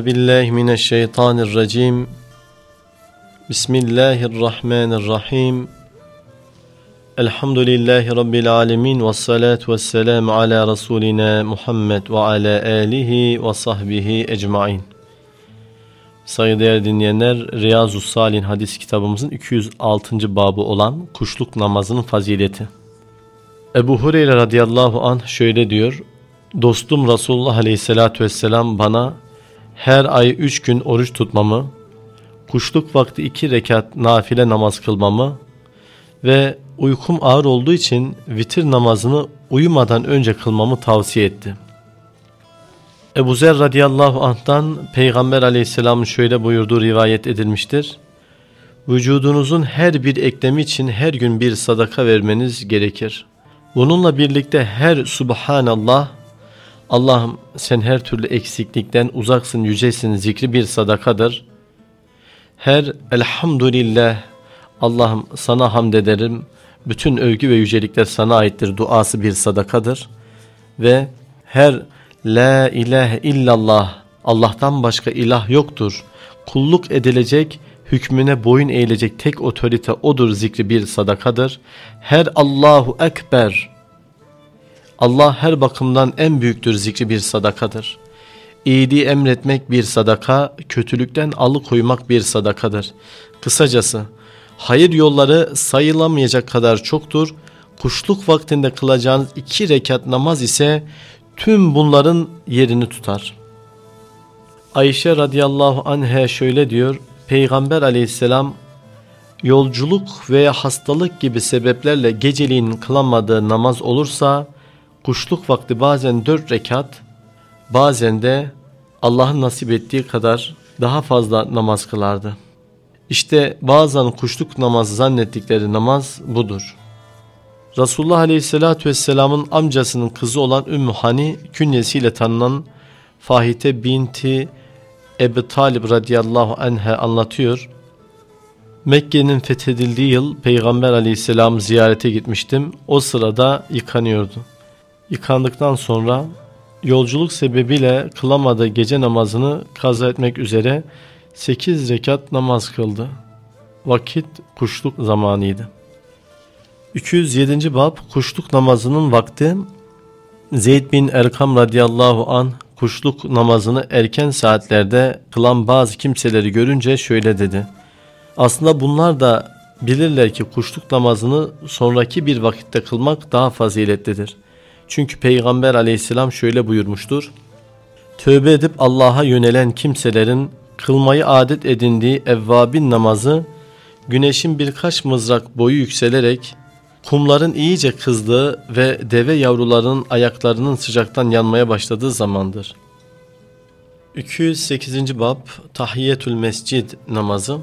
Euzu billahi mineşşeytanirracim. Bismillahirrahmanirrahim. Elhamdülillahi rabbil alamin ve salatu vesselam ala rasulina Muhammed ve ala alihi ve sahbihi ecmaîn. Saygıdeğer dinleyenler, Riyazu Salih hadis kitabımızın 206. babı olan kuşluk namazının fazileti. Ebu Hureyre radıyallahu anh şöyle diyor. Dostum Resulullah aleyhissalatü vesselam bana her ay üç gün oruç tutmamı, kuşluk vakti iki rekat nafile namaz kılmamı ve uykum ağır olduğu için vitir namazını uyumadan önce kılmamı tavsiye etti. Ebu Zer radıyallahu anh'tan Peygamber aleyhisselamın şöyle buyurduğu rivayet edilmiştir. Vücudunuzun her bir eklemi için her gün bir sadaka vermeniz gerekir. Bununla birlikte her Subhanallah, Allah'ım sen her türlü eksiklikten uzaksın, yücesin zikri bir sadakadır. Her Elhamdülillah, Allah'ım sana hamd ederim, bütün övgü ve yücelikler sana aittir duası bir sadakadır. Ve her La ilahe illallah, Allah'tan başka ilah yoktur, kulluk edilecek, hükmüne boyun eğilecek tek otorite odur zikri bir sadakadır. Her Allahu Ekber, Allah her bakımdan en büyüktür zikri bir sadakadır. İyiliği emretmek bir sadaka, kötülükten alıkoymak bir sadakadır. Kısacası, hayır yolları sayılamayacak kadar çoktur. Kuşluk vaktinde kılacağınız iki rekat namaz ise tüm bunların yerini tutar. Ayşe radıyallahu anh'a şöyle diyor, Peygamber aleyhisselam yolculuk veya hastalık gibi sebeplerle geceliğin kılamadığı namaz olursa kuşluk vakti bazen dört rekat bazen de Allah'ın nasip ettiği kadar daha fazla namaz kılardı. İşte bazen kuşluk namazı zannettikleri namaz budur. Resulullah Aleyhisselatü Vesselam'ın amcasının kızı olan Ümmü Hani künyesiyle tanınan Fahite binti Ebu Talib radıyallahu anh'e anlatıyor. Mekke'nin fethedildiği yıl Peygamber aleyhisselam ziyarete gitmiştim. O sırada yıkanıyordu. Yıkandıktan sonra yolculuk sebebiyle kılamadığı gece namazını kaza etmek üzere 8 rekat namaz kıldı. Vakit kuşluk zamanıydı. 207. Bab Kuşluk namazının vakti Zeyd bin Erkam radıyallahu an kuşluk namazını erken saatlerde kılan bazı kimseleri görünce şöyle dedi. Aslında bunlar da bilirler ki kuşluk namazını sonraki bir vakitte kılmak daha faziletlidir. Çünkü Peygamber aleyhisselam şöyle buyurmuştur. Tövbe edip Allah'a yönelen kimselerin kılmayı adet edindiği evvabin namazı güneşin birkaç mızrak boyu yükselerek kumların iyice kızdığı ve deve yavrularının ayaklarının sıcaktan yanmaya başladığı zamandır. 208. Bab Tahiyyetül Mescid namazı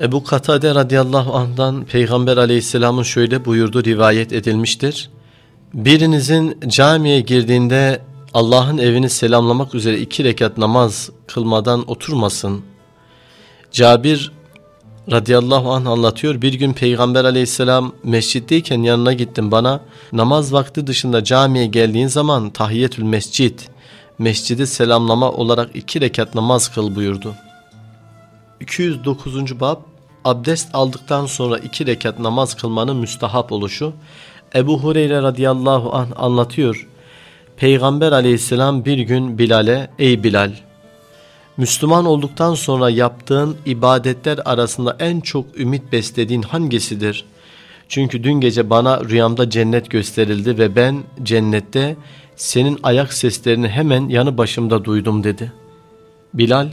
Ebu Katade radıyallahu anh'dan Peygamber aleyhisselamın şöyle buyurduğu rivayet edilmiştir. Birinizin camiye girdiğinde Allah'ın evini selamlamak üzere iki rekat namaz kılmadan oturmasın. Cabir radıyallahu anh anlatıyor. Bir gün Peygamber aleyhisselam mescitteyken yanına gittim bana namaz vakti dışında camiye geldiğin zaman tahiyyetül mescid, mescidi selamlama olarak iki rekat namaz kıl buyurdu. 209. bab abdest aldıktan sonra iki rekat namaz kılmanın müstahap oluşu. Ebu Hureyre radıyallahu anh anlatıyor. Peygamber aleyhisselam bir gün Bilal'e ey Bilal Müslüman olduktan sonra yaptığın ibadetler arasında en çok ümit beslediğin hangisidir? Çünkü dün gece bana rüyamda cennet gösterildi ve ben cennette senin ayak seslerini hemen yanı başımda duydum dedi. Bilal,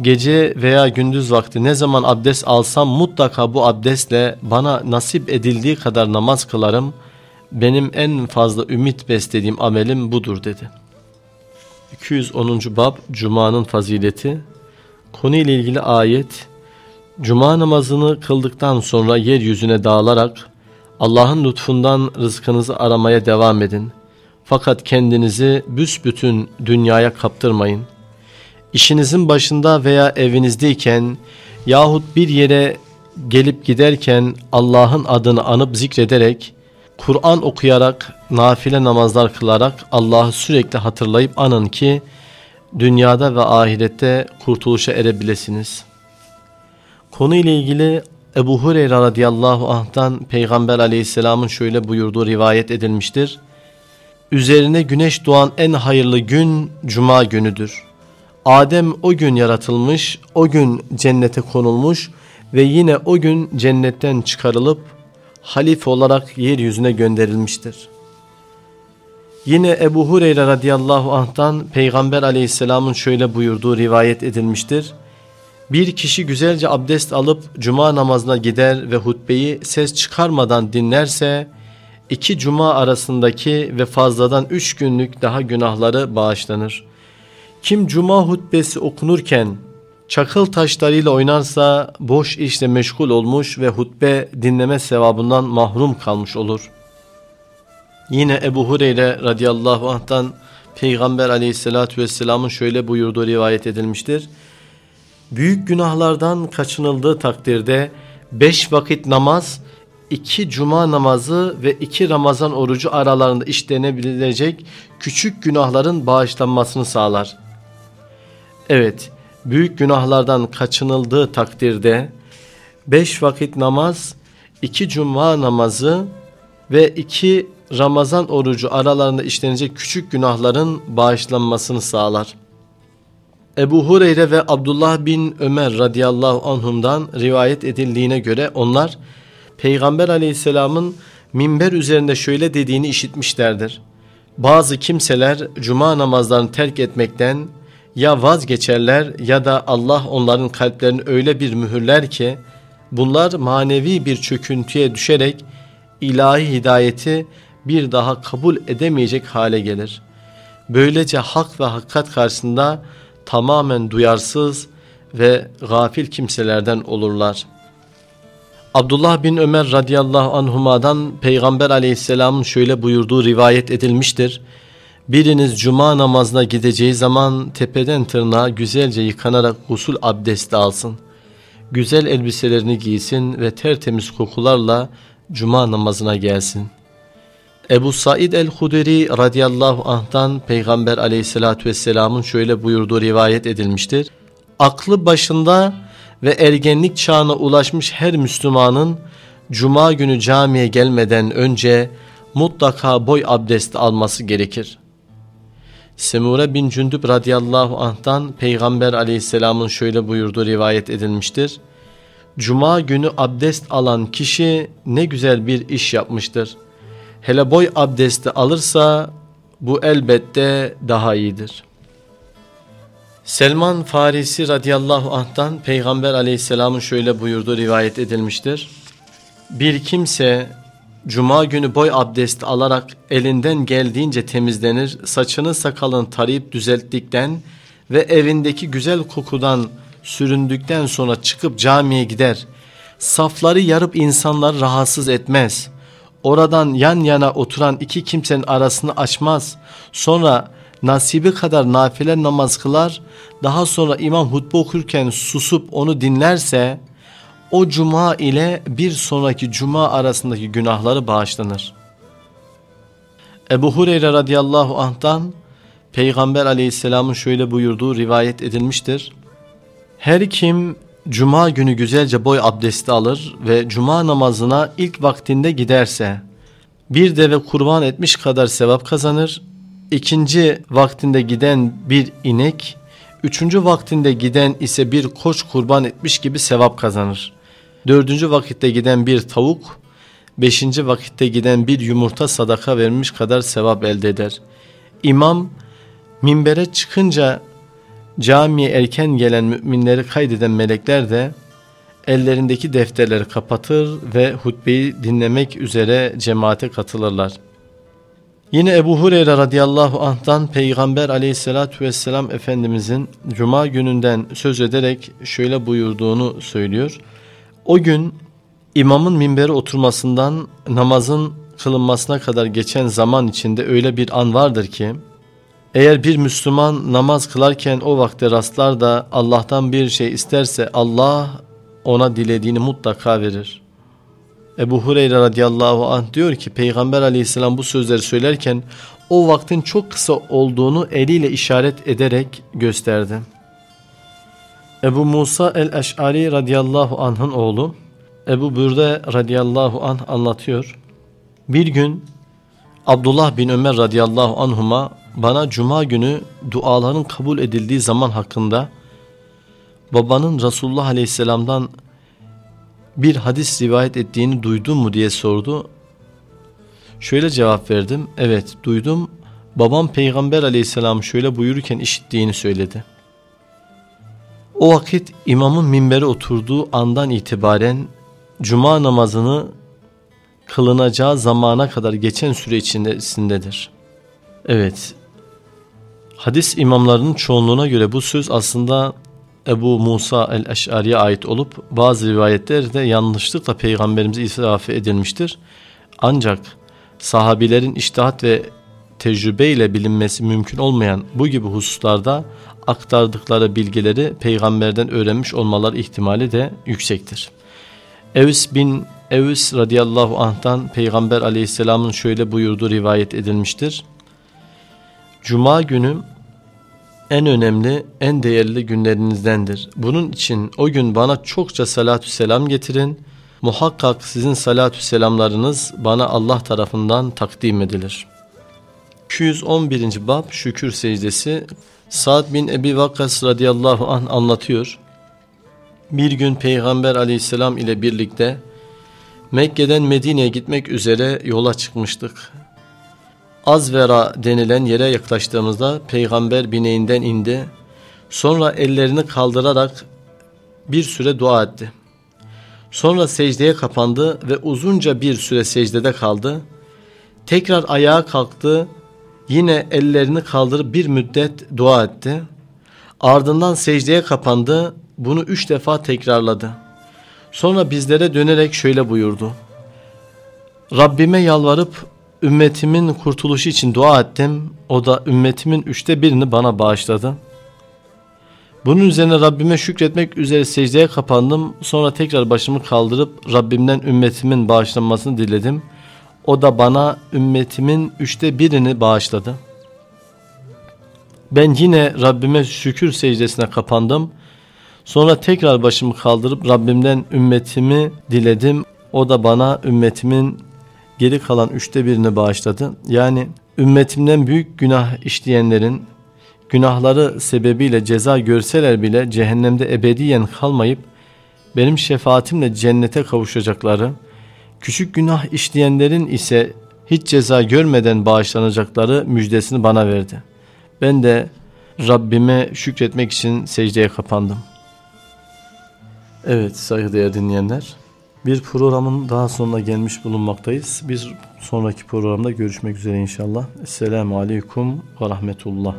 gece veya gündüz vakti ne zaman abdest alsam mutlaka bu abdestle bana nasip edildiği kadar namaz kılarım. Benim en fazla ümit beslediğim amelim budur dedi.'' 210. Bab Cuma'nın fazileti Konuyla ilgili ayet Cuma namazını kıldıktan sonra yeryüzüne dağılarak Allah'ın lütfundan rızkınızı aramaya devam edin. Fakat kendinizi büsbütün dünyaya kaptırmayın. İşinizin başında veya evinizdeyken yahut bir yere gelip giderken Allah'ın adını anıp zikrederek Kur'an okuyarak, nafile namazlar kılarak Allah'ı sürekli hatırlayıp anın ki dünyada ve ahirette kurtuluşa erebilesiniz. Konu ile ilgili Ebu Hureyre radıyallahu anh'tan Peygamber aleyhisselamın şöyle buyurduğu rivayet edilmiştir. Üzerine güneş doğan en hayırlı gün cuma günüdür. Adem o gün yaratılmış, o gün cennete konulmuş ve yine o gün cennetten çıkarılıp halife olarak yeryüzüne gönderilmiştir. Yine Ebu Hureyre radıyallahu anh'tan Peygamber aleyhisselamın şöyle buyurduğu rivayet edilmiştir. Bir kişi güzelce abdest alıp cuma namazına gider ve hutbeyi ses çıkarmadan dinlerse iki cuma arasındaki ve fazladan üç günlük daha günahları bağışlanır. Kim cuma hutbesi okunurken çakıl taşlarıyla oynarsa boş işle meşgul olmuş ve hutbe dinleme sevabından mahrum kalmış olur. Yine Ebu Hureyre radıyallahu anh'tan Peygamber aleyhissalatü vesselamın şöyle buyurduğu rivayet edilmiştir. Büyük günahlardan kaçınıldığı takdirde beş vakit namaz, iki cuma namazı ve iki Ramazan orucu aralarında işlenebilecek küçük günahların bağışlanmasını sağlar. Evet, büyük günahlardan kaçınıldığı takdirde beş vakit namaz, iki cuma namazı ve iki Ramazan orucu aralarında işlenecek küçük günahların bağışlanmasını sağlar. Ebu Hureyre ve Abdullah bin Ömer radıyallahu anhumdan rivayet edildiğine göre onlar Peygamber aleyhisselamın minber üzerinde şöyle dediğini işitmişlerdir. Bazı kimseler cuma namazlarını terk etmekten ya vazgeçerler ya da Allah onların kalplerini öyle bir mühürler ki bunlar manevi bir çöküntüye düşerek ilahi hidayeti bir daha kabul edemeyecek hale gelir. Böylece hak ve hakikat karşısında tamamen duyarsız ve gafil kimselerden olurlar. Abdullah bin Ömer radıyallahu anhumadan Peygamber aleyhisselamın şöyle buyurduğu rivayet edilmiştir. Biriniz cuma namazına gideceği zaman tepeden tırnağa güzelce yıkanarak usul abdesti alsın. Güzel elbiselerini giysin ve tertemiz kokularla cuma namazına gelsin. Ebu Said el-Huderi radıyallahu anh'tan Peygamber aleyhissalatü vesselamın şöyle buyurduğu rivayet edilmiştir. Aklı başında ve ergenlik çağına ulaşmış her Müslümanın cuma günü camiye gelmeden önce mutlaka boy abdesti alması gerekir. Semure bin Cündüb radıyallahu anh'tan Peygamber aleyhisselamın şöyle buyurduğu rivayet edilmiştir. Cuma günü abdest alan kişi ne güzel bir iş yapmıştır. Hele boy abdesti alırsa bu elbette daha iyidir. Selman Farisi radıyallahu anh'tan Peygamber aleyhisselamın şöyle buyurduğu rivayet edilmiştir. Bir kimse cuma günü boy abdesti alarak elinden geldiğince temizlenir, saçını sakalını tarayıp düzelttikten ve evindeki güzel kokudan süründükten sonra çıkıp camiye gider. Safları yarıp insanları rahatsız etmez. Oradan yan yana oturan iki kimsenin arasını açmaz. Sonra nasibi kadar nafile namaz kılar. Daha sonra imam hutbe okurken susup onu dinlerse o cuma ile bir sonraki cuma arasındaki günahları bağışlanır. Ebu Hureyre radıyallahu anh'tan Peygamber aleyhisselamın şöyle buyurduğu rivayet edilmiştir. Her kim cuma günü güzelce boy abdesti alır ve cuma namazına ilk vaktinde giderse bir deve kurban etmiş kadar sevap kazanır. İkinci vaktinde giden bir inek, üçüncü vaktinde giden ise bir koç kurban etmiş gibi sevap kazanır. Dördüncü vakitte giden bir tavuk, beşinci vakitte giden bir yumurta sadaka vermiş kadar sevap elde eder. İmam minbere çıkınca camiye erken gelen müminleri kaydeden melekler de ellerindeki defterleri kapatır ve hutbeyi dinlemek üzere cemaate katılırlar. Yine Ebu Hureyre radıyallahu anh'tan Peygamber aleyhissalatü vesselam Efendimizin Cuma gününden söz ederek şöyle buyurduğunu söylüyor. O gün imamın minbere oturmasından namazın kılınmasına kadar geçen zaman içinde öyle bir an vardır ki eğer bir Müslüman namaz kılarken o vakte rastlar da Allah'tan bir şey isterse Allah ona dilediğini mutlaka verir. Ebu Hureyre radıyallahu anh diyor ki Peygamber aleyhisselam bu sözleri söylerken o vaktin çok kısa olduğunu eliyle işaret ederek gösterdi. Ebu Musa el-Eş'ari radıyallahu anh'ın oğlu Ebu Bürde radıyallahu anh anlatıyor. Bir gün Abdullah bin Ömer radıyallahu anhuma bana cuma günü duaların kabul edildiği zaman hakkında babanın Resulullah aleyhisselamdan bir hadis rivayet ettiğini duydun mu diye sordu. Şöyle cevap verdim. Evet duydum. Babam peygamber aleyhisselam şöyle buyururken işittiğini söyledi. O vakit imamın minbere oturduğu andan itibaren cuma namazını kılınacağı zamana kadar geçen süre içindesindedir. Evet, hadis imamlarının çoğunluğuna göre bu söz aslında Ebu Musa el-Eş'ari'ye ait olup bazı rivayetlerde yanlışlıkla peygamberimize israfı edilmiştir. Ancak sahabilerin iştihat ve tecrübeyle bilinmesi mümkün olmayan bu gibi hususlarda aktardıkları bilgileri peygamberden öğrenmiş olmalar ihtimali de yüksektir. Evs bin Evs radıyallahu anh'tan peygamber aleyhisselamın şöyle buyurduğu rivayet edilmiştir. Cuma günü en önemli, en değerli günlerinizdendir. Bunun için o gün bana çokça salatü selam getirin. Muhakkak sizin salatü selamlarınız bana Allah tarafından takdim edilir. 211. Bab Şükür Secdesi Sa'd bin Ebi Vakkas radıyallahu anh anlatıyor. Bir gün Peygamber aleyhisselam ile birlikte Mekke'den Medine'ye gitmek üzere yola çıkmıştık. Azvera denilen yere yaklaştığımızda peygamber bineğinden indi. Sonra ellerini kaldırarak bir süre dua etti. Sonra secdeye kapandı ve uzunca bir süre secdede kaldı. Tekrar ayağa kalktı. Yine ellerini kaldırıp bir müddet dua etti. Ardından secdeye kapandı. Bunu üç defa tekrarladı. Sonra bizlere dönerek şöyle buyurdu. Rabbime yalvarıp ümmetimin kurtuluşu için dua ettim. O da ümmetimin üçte birini bana bağışladı. Bunun üzerine Rabbime şükretmek üzere secdeye kapandım. Sonra tekrar başımı kaldırıp Rabbimden ümmetimin bağışlanmasını diledim. O da bana ümmetimin üçte birini bağışladı. Ben yine Rabbime şükür secdesine kapandım. Sonra tekrar başımı kaldırıp Rabbimden ümmetimi diledim. O da bana ümmetimin geri kalan üçte birini bağışladı. Yani ümmetimden büyük günah işleyenlerin günahları sebebiyle ceza görseler bile cehennemde ebediyen kalmayıp benim şefaatimle cennete kavuşacakları, küçük günah işleyenlerin ise hiç ceza görmeden bağışlanacakları müjdesini bana verdi. Ben de Rabbime şükretmek için secdeye kapandım. Evet saygıdeğer dinleyenler. Bir programın daha sonuna gelmiş bulunmaktayız. Bir sonraki programda görüşmek üzere inşallah. Esselamu Aleyküm ve Rahmetullah.